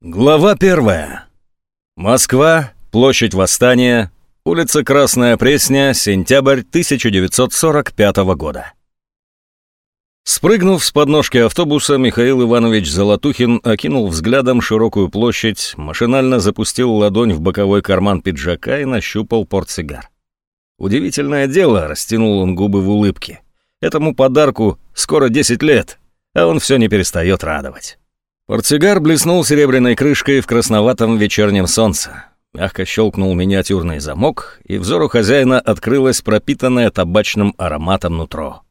Глава первая. Москва, площадь Восстания, улица Красная Пресня, сентябрь 1945 года. Спрыгнув с подножки автобуса, Михаил Иванович Золотухин окинул взглядом широкую площадь, машинально запустил ладонь в боковой карман пиджака и нащупал портсигар. Удивительное дело, растянул он губы в улыбке. Этому подарку скоро 10 лет, а он все не перестает радовать. Портсигар блеснул серебряной крышкой в красноватом вечернем солнце. Мягко щелкнул миниатюрный замок, и взору хозяина открылось пропитанное табачным ароматом нутро.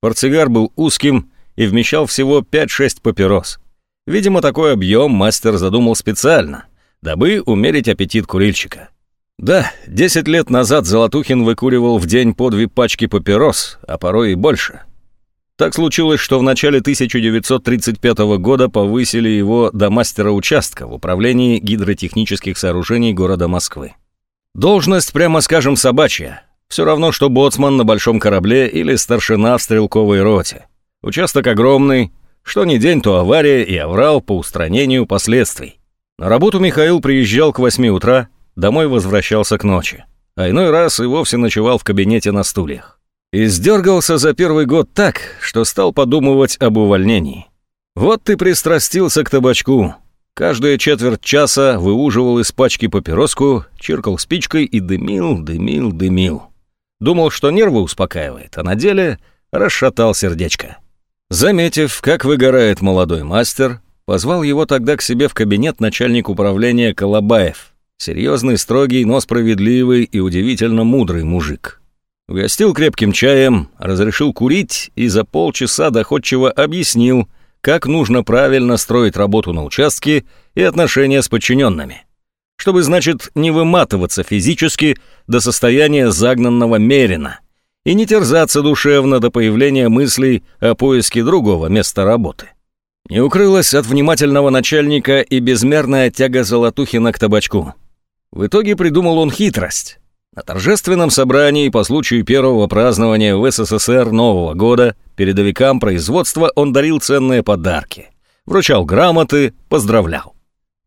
Портсигар был узким и вмещал всего 5-6 папирос. Видимо, такой объем мастер задумал специально, дабы умерить аппетит курильщика. Да, 10 лет назад Золотухин выкуривал в день по две пачки папирос, а порой и больше. Так случилось, что в начале 1935 года повысили его до мастера участка в управлении гидротехнических сооружений города Москвы. Должность, прямо скажем, собачья. Все равно, что боцман на большом корабле или старшина в стрелковой роте. Участок огромный, что ни день, то авария и аврал по устранению последствий. На работу Михаил приезжал к 8 утра, домой возвращался к ночи. А иной раз и вовсе ночевал в кабинете на стульях. И за первый год так, что стал подумывать об увольнении. Вот ты пристрастился к табачку. Каждые четверть часа выуживал из пачки папироску, чиркал спичкой и дымил, дымил, дымил. Думал, что нервы успокаивает, а на деле расшатал сердечко. Заметив, как выгорает молодой мастер, позвал его тогда к себе в кабинет начальник управления Колобаев. Серьезный, строгий, но справедливый и удивительно мудрый мужик. Угостил крепким чаем, разрешил курить и за полчаса доходчиво объяснил, как нужно правильно строить работу на участке и отношения с подчиненными. Чтобы, значит, не выматываться физически до состояния загнанного мерина и не терзаться душевно до появления мыслей о поиске другого места работы. Не укрылась от внимательного начальника и безмерная тяга Золотухина к табачку. В итоге придумал он хитрость. На торжественном собрании по случаю первого празднования в СССР Нового года передовикам производства он дарил ценные подарки. Вручал грамоты, поздравлял.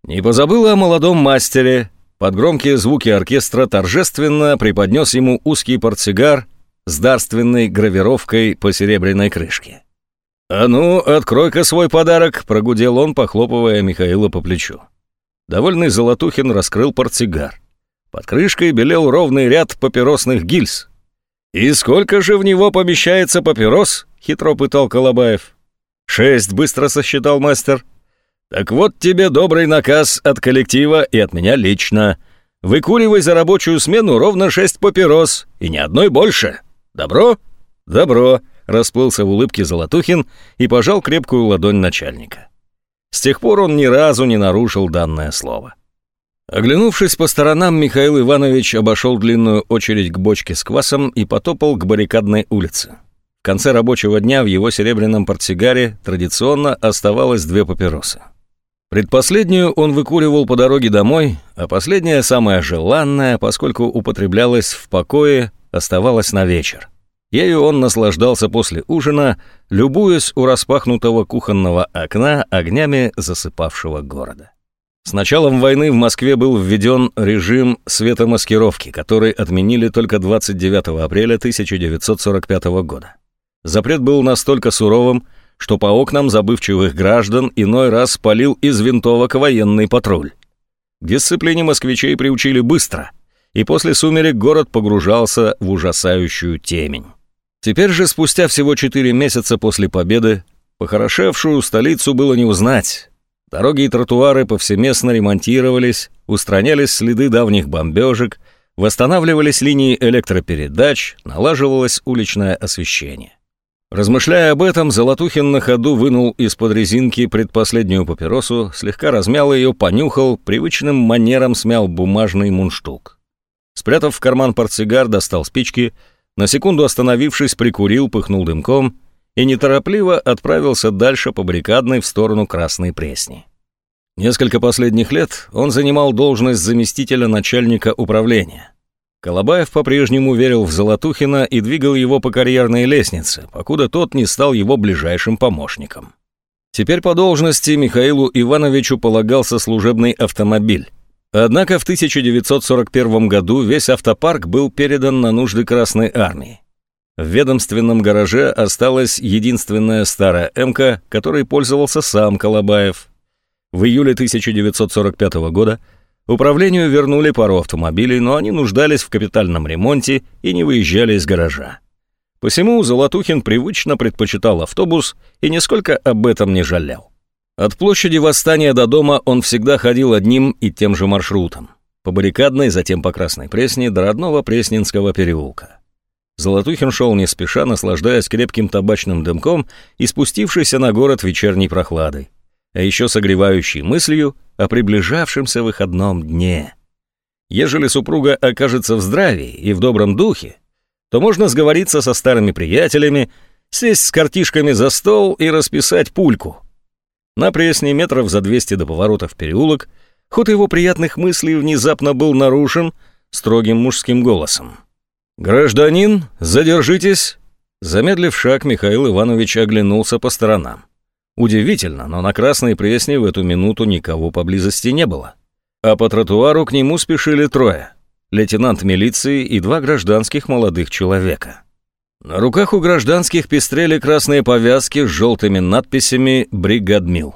Не позабыл о молодом мастере. Под громкие звуки оркестра торжественно преподнес ему узкий портсигар с дарственной гравировкой по серебряной крышке. «А ну, открой-ка свой подарок», — прогудел он, похлопывая Михаила по плечу. Довольный Золотухин раскрыл портсигар. Под крышкой белел ровный ряд папиросных гильз. «И сколько же в него помещается папирос?» — хитро пытал Колобаев. «Шесть», — быстро сосчитал мастер. «Так вот тебе добрый наказ от коллектива и от меня лично. Выкуривай за рабочую смену ровно шесть папирос, и ни одной больше. Добро?» «Добро», — расплылся в улыбке Золотухин и пожал крепкую ладонь начальника. С тех пор он ни разу не нарушил данное слово. Оглянувшись по сторонам, Михаил Иванович обошел длинную очередь к бочке с квасом и потопал к баррикадной улице. В конце рабочего дня в его серебряном портсигаре традиционно оставалось две папиросы. Предпоследнюю он выкуривал по дороге домой, а последняя, самая желанная, поскольку употреблялась в покое, оставалась на вечер. Ею он наслаждался после ужина, любуясь у распахнутого кухонного окна огнями засыпавшего города. С началом войны в Москве был введен режим светомаскировки, который отменили только 29 апреля 1945 года. Запрет был настолько суровым, что по окнам забывчивых граждан иной раз палил из винтовок военный патруль. К дисциплине москвичей приучили быстро, и после сумерек город погружался в ужасающую темень. Теперь же, спустя всего 4 месяца после победы, похорошевшую столицу было не узнать, Дороги и тротуары повсеместно ремонтировались, устранялись следы давних бомбежек, восстанавливались линии электропередач, налаживалось уличное освещение. Размышляя об этом, Золотухин на ходу вынул из-под резинки предпоследнюю папиросу, слегка размял ее, понюхал, привычным манером смял бумажный мундштук. Спрятав в карман портсигар, достал спички, на секунду остановившись, прикурил, пыхнул дымком и неторопливо отправился дальше по баррикадной в сторону Красной Пресни. Несколько последних лет он занимал должность заместителя начальника управления. Колобаев по-прежнему верил в Золотухина и двигал его по карьерной лестнице, покуда тот не стал его ближайшим помощником. Теперь по должности Михаилу Ивановичу полагался служебный автомобиль. Однако в 1941 году весь автопарк был передан на нужды Красной Армии. В ведомственном гараже осталась единственная старая «Эмка», которой пользовался сам Колобаев. В июле 1945 года управлению вернули пару автомобилей, но они нуждались в капитальном ремонте и не выезжали из гаража. Посему Золотухин привычно предпочитал автобус и нисколько об этом не жалел. От площади Восстания до дома он всегда ходил одним и тем же маршрутом. По баррикадной, затем по Красной Пресне до родного Пресненского переулка. Золотухин шел не спеша, наслаждаясь крепким табачным дымком и спустившийся на город вечерней прохладой, а еще согревающей мыслью о приближавшемся выходном дне. Ежели супруга окажется в здравии и в добром духе, то можно сговориться со старыми приятелями, сесть с картишками за стол и расписать пульку. На Пресне метров за 200 до поворота в переулок ход его приятных мыслей внезапно был нарушен строгим мужским голосом. «Гражданин, задержитесь!» Замедлив шаг, Михаил Иванович оглянулся по сторонам. Удивительно, но на Красной Пресне в эту минуту никого поблизости не было. А по тротуару к нему спешили трое. Лейтенант милиции и два гражданских молодых человека. На руках у гражданских пестрели красные повязки с желтыми надписями «Бригадмил».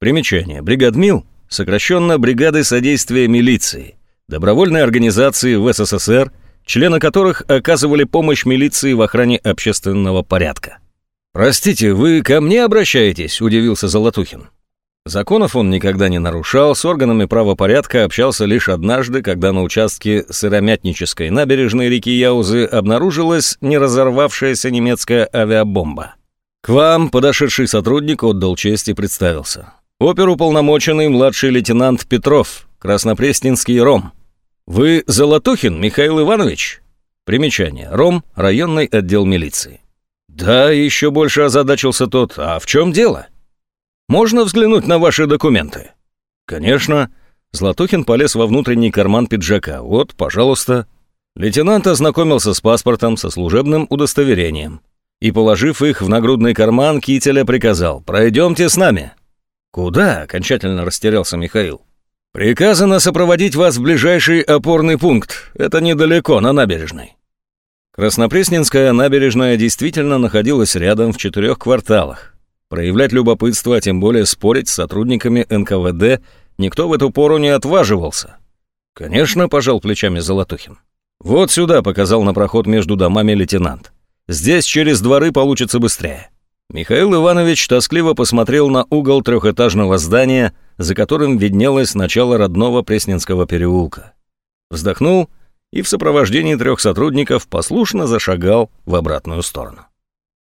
Примечание. «Бригадмил» сокращенно «Бригады содействия милиции», добровольной организации в СССР, члены которых оказывали помощь милиции в охране общественного порядка. «Простите, вы ко мне обращаетесь?» – удивился Золотухин. Законов он никогда не нарушал, с органами правопорядка общался лишь однажды, когда на участке сыромятнической набережной реки Яузы обнаружилась неразорвавшаяся немецкая авиабомба. К вам подошедший сотрудник отдал честь и представился. Оперуполномоченный младший лейтенант Петров, Краснопресненский Ром. «Вы Золотухин, Михаил Иванович?» Примечание. Ром, районный отдел милиции. «Да, еще больше озадачился тот. А в чем дело?» «Можно взглянуть на ваши документы?» «Конечно». Златухин полез во внутренний карман пиджака. «Вот, пожалуйста». Лейтенант ознакомился с паспортом, со служебным удостоверением. И, положив их в нагрудный карман, кителя приказал «Пройдемте с нами». «Куда?» – окончательно растерялся Михаил. «Приказано сопроводить вас в ближайший опорный пункт. Это недалеко, на набережной». Краснопресненская набережная действительно находилась рядом в четырех кварталах. Проявлять любопытство, а тем более спорить с сотрудниками НКВД, никто в эту пору не отваживался. «Конечно», — пожал плечами Золотухин. «Вот сюда», — показал на проход между домами лейтенант. «Здесь через дворы получится быстрее». Михаил Иванович тоскливо посмотрел на угол трехэтажного здания, за которым виднелось начало родного Пресненского переулка. Вздохнул и в сопровождении трех сотрудников послушно зашагал в обратную сторону.